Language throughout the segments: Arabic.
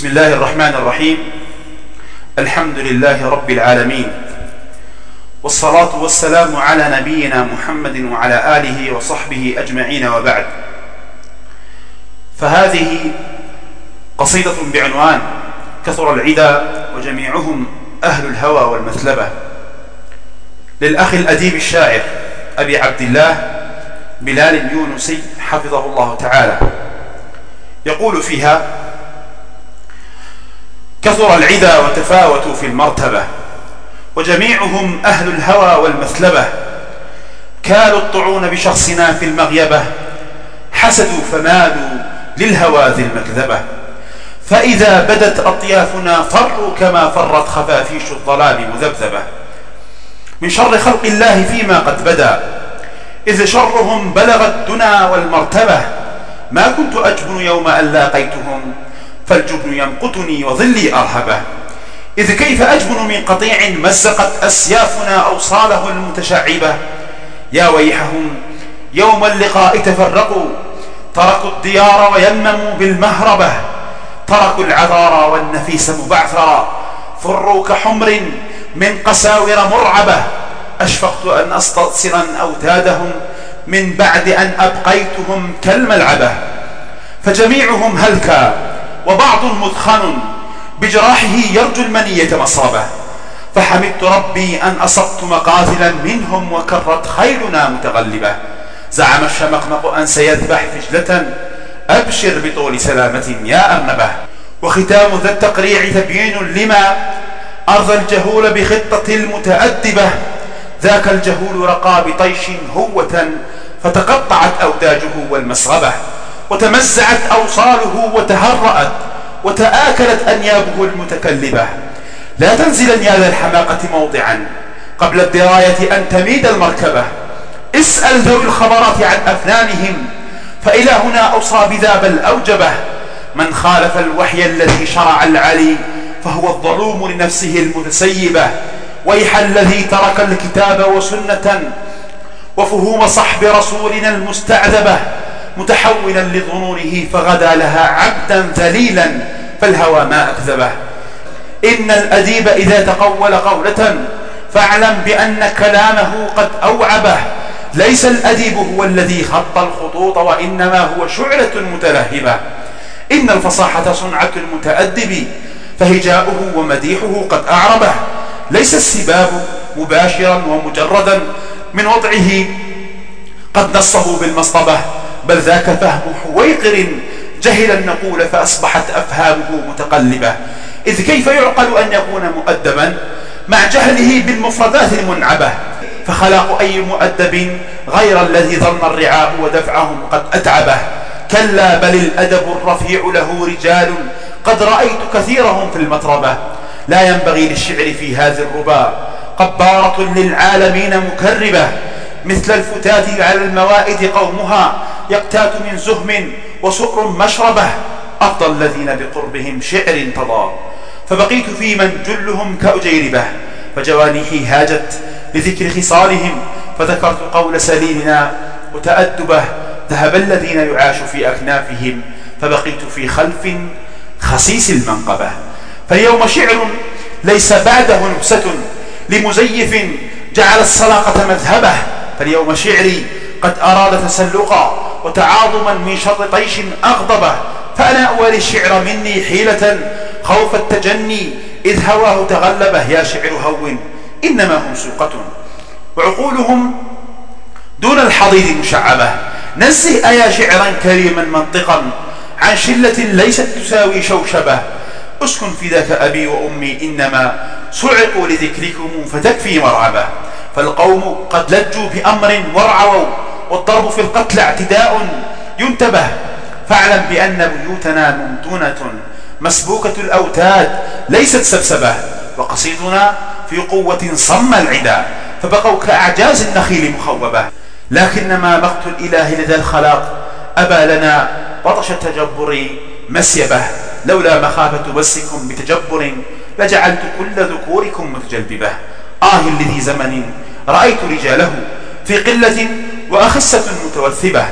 بسم الله الرحمن الرحيم الحمد لله رب العالمين والصلاة والسلام على نبينا محمد وعلى آله وصحبه أجمعين وبعد فهذه قصيدة بعنوان كثر العدا وجميعهم أهل الهوى والمثلبة للأخ الأديب الشاعر أبي عبد الله بلال اليونسي حفظه الله تعالى يقول فيها كثر العدا وتفاوتوا في المرتبة وجميعهم أهل الهوى والمثلبة. كالوا الطعون بشخصنا في المغيبة حسدوا فمالوا للهوى ذي المكذبة. فإذا بدت أطيافنا فروا كما فرت خفافيش الظلام مذبذبة. من شر خلق الله فيما قد بدا إذ شرهم بلغ الدنا والمرتبة. ما كنت أجبن يوم أن لاقيتهم فالجبن يمقتني وظلي أرهبه. إذ كيف أجبن من قطيع مزقت أسيافنا أوصاله المتشعبة. يا ويحهم يوم اللقاء تفرقوا. تركوا الديار ويمموا بالمهربة. تركوا العذارى والنفيس مبعثرا. فروا كحمر من قساور مرعبة. أشفقت أن أستأصلا أوتادهم. من بعد أن أبقيتهم كالملعبة. فجميعهم هلكا. وبعض مثخن بجراحه يرجو المنية مصابة. فحمدت ربي أن أصبت مقاتلا منهم وكرت خيلنا متغلبة. زعم الشمقمق أن سيذبح فجلة أبشر بطول سلامة يا أرنبة. وختام ذا التقريع تبيين لما أرضى الجهول بخطة المتأدبة. ذاك الجهول رقى بطيش هوة فتقطعت أوداجه والمسغبة وتمزعت أوصاله وتهرأت وتآكلت أنيابه المتكلبة. لا تنزلن يا ذا الحماقة موضعا قبل الدراية أن تميد المركبة. اسأل ذوي الخبرات عن أفنانهم فإلهنا أوصى بذا بل أوجبه من خالف الوحي الذي شرع العلي فهو الظلوم لنفسه المتسيبة. ويح الذي ترك الكتاب وسنة وفهوم صحب رسولنا المستعذبة. متحولا لظنونه فغدا لها عبدا ذليلا فالهوى ما أكذبه. إن الأديب إذا تقول قولة فاعلم بأن كلامه قد أوعبه. ليس الأديب هو الذي خط الخطوط وإنما هو شعلة متلهبة. إن الفصاحة صنعة المتأدب فهجاؤه ومديحه قد أعربه. ليس السباب مباشرا ومجردا من وضعه قد نصه بالمصطبة. بل ذاك فهم حويقر جهل النقول فأصبحت أفهامه متقلبة. إذ كيف يعقل أن يكون مؤدبا مع جهله بالمفردات المنعبة؟ فخلاق أي مؤدب غير الذي ظن الرعاء ودفعهم قد أتعبه. كلا بل الأدب الرفيع له رجال قد رأيت كثيرهم في المطربة. لا ينبغي للشعر في هذه الربا قبارة للعالمين مكربة. مثل الفتاة على الموائد قومها يقتات من زهم وسؤر مشربة. أفضل الذين بقربهم شعر تضى فبقيت في من جلهم كأجيربة. فجوانحي هاجت لذكر خصالهم. فذكرت قول سليلنا وتأدبه ذهب الذين يعاش في أكنافهم. فبقيت في خلف خسيس المنقبة. فاليوم شعر ليس بعده نفسة لمزيف جعل الصلاقة مذهبة. فاليوم شعري قد أراد تسلقا. وتعاظما من شر طيش أغضبه فأنا أولي الشعر مني حيلة خوف التجني إذ هواه تغلبه يا شعر هون إنما هم سوقة. وعقولهم دون الحضيض مشعبة. نزه أيا شعرا كريما منطقا. عن شلة ليست تساوي شوشبة. اسكن في ذاك أبي وأمي إنما صعقوا لذكركم فتكفي مرعبة. فالقوم قد لجوا بأمر ورعوا. والضرب في القتل اعتداء. ينتبه. فاعلم بأن بيوتنا ممتونة. مسبوكة الأوتاد ليست سبسبة. وقصيدنا في قوة صم العدا. فبقوا كأعجاز النخيل مخوبة. لكنما مقت الإله لدى الخلاق. أبى لنا بطش التجبر مسيبة. لولا مخافة بسكم بتجبر لجعلت كل ذكوركم متجلببة. آه الذي زمن رأيت رجاله في قلة وأخسة متوثبة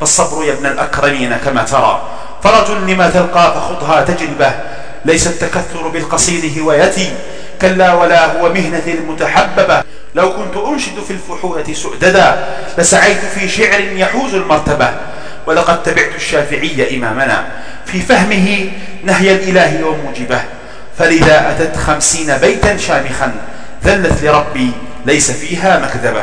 فالصبر يا ابن الأكرمين كما ترى. فرج لما تلقى فخذها تجربة. ليس التكثر بالقصيد هوايتي كلا ولا هو مهنتي المتحببة لو كنت أنشد في الفحولة سؤددا لسعيت في شعر يحوز المرتبة. ولقد تبعت الشافعي إمامنا. في فهمه نهي الإله وموجبه. فلذا أتت خمسين بيتا شامخا. ذلت لربي ليس فيها مكذبة.